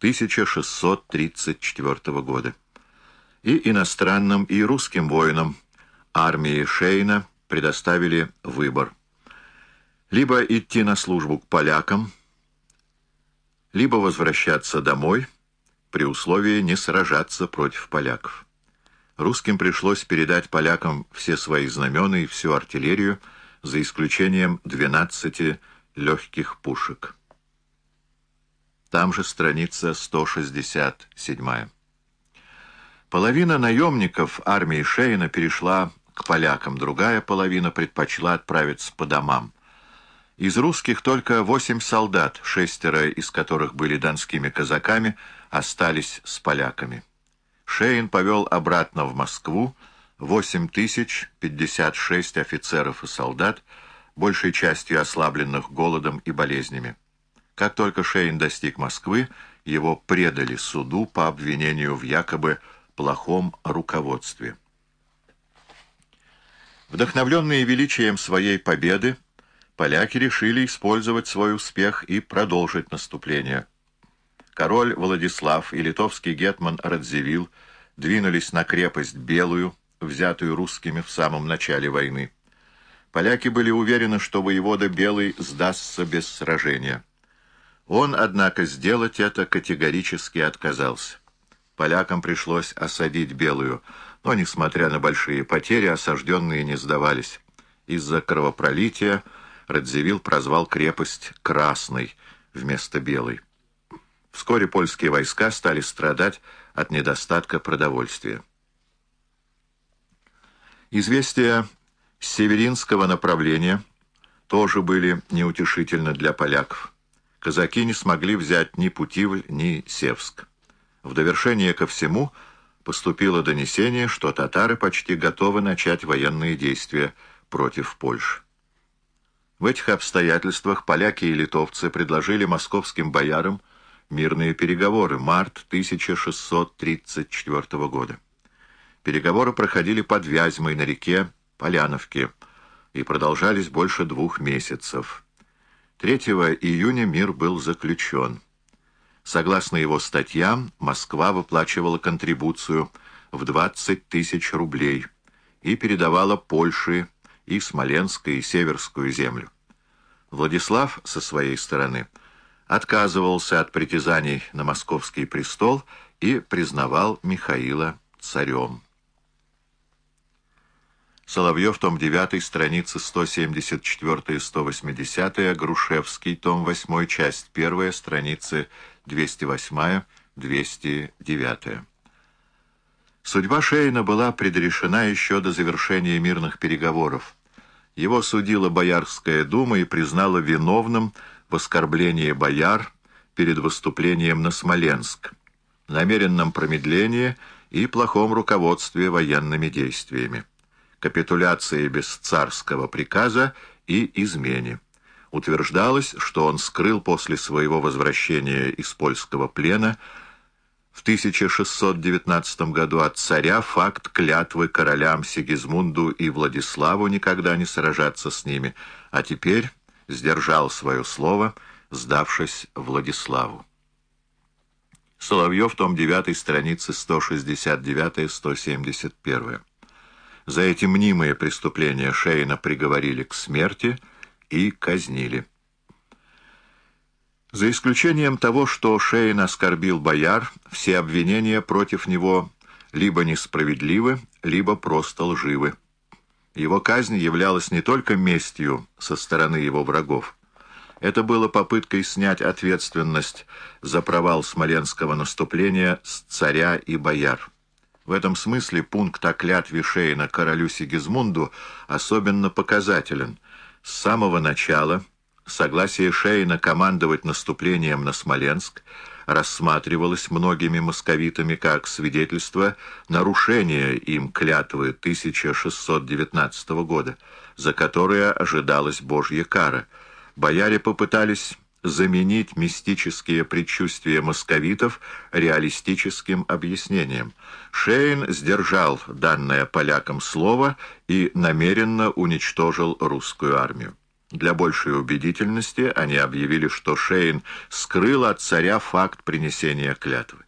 1634 года. И иностранным, и русским воинам армии Шейна предоставили выбор. Либо идти на службу к полякам, либо возвращаться домой при условии не сражаться против поляков. Русским пришлось передать полякам все свои знамена и всю артиллерию, за исключением 12 легких пушек. Там же страница 167. Половина наемников армии Шейна перешла к полякам, другая половина предпочла отправиться по домам. Из русских только восемь солдат, шестеро из которых были донскими казаками, остались с поляками. Шейн повел обратно в Москву 8056 офицеров и солдат, большей частью ослабленных голодом и болезнями. Как только Шейн достиг Москвы, его предали суду по обвинению в якобы плохом руководстве. Вдохновленные величием своей победы, поляки решили использовать свой успех и продолжить наступление. Король Владислав и литовский гетман Радзивилл двинулись на крепость Белую, взятую русскими в самом начале войны. Поляки были уверены, что воевода Белый сдастся без сражения. Он, однако, сделать это категорически отказался. Полякам пришлось осадить Белую, но, несмотря на большие потери, осажденные не сдавались. Из-за кровопролития Радзивилл прозвал крепость «Красной» вместо «Белой». Вскоре польские войска стали страдать от недостатка продовольствия. Известия с северинского направления тоже были неутешительны для поляков. Казаки не смогли взять ни Путивль, ни Севск. В довершение ко всему поступило донесение, что татары почти готовы начать военные действия против Польши. В этих обстоятельствах поляки и литовцы предложили московским боярам мирные переговоры, март 1634 года. Переговоры проходили под Вязьмой на реке Поляновке и продолжались больше двух месяцев. 3 июня мир был заключен. Согласно его статьям, Москва выплачивала контрибуцию в 20 тысяч рублей и передавала Польше и Смоленскую и Северскую землю. Владислав, со своей стороны, отказывался от притязаний на московский престол и признавал Михаила царем. Соловьев, том 9, страницы 174-180, Грушевский, том 8, часть 1, страницы 208-209. Судьба Шейна была предрешена еще до завершения мирных переговоров. Его судила Боярская дума и признала виновным в оскорблении бояр перед выступлением на Смоленск, намеренном промедлении и плохом руководстве военными действиями капитуляции без царского приказа и измене. Утверждалось, что он скрыл после своего возвращения из польского плена в 1619 году от царя факт клятвы королям Сигизмунду и Владиславу никогда не сражаться с ними, а теперь сдержал свое слово, сдавшись Владиславу. Соловьев, том 9, страницы 169-171. За эти мнимые преступления Шейна приговорили к смерти и казнили. За исключением того, что Шейн оскорбил бояр, все обвинения против него либо несправедливы, либо просто лживы. Его казнь являлась не только местью со стороны его врагов. Это было попыткой снять ответственность за провал смоленского наступления с царя и бояр. В этом смысле пункт о клятве Шейна королю Сигизмунду особенно показателен. С самого начала согласие Шейна командовать наступлением на Смоленск рассматривалось многими московитами как свидетельство нарушения им клятвы 1619 года, за которое ожидалась Божья кара. Бояре попытались заменить мистические предчувствия московитов реалистическим объяснением. Шейн сдержал данное полякам слово и намеренно уничтожил русскую армию. Для большей убедительности они объявили, что Шейн скрыл от царя факт принесения клятвы.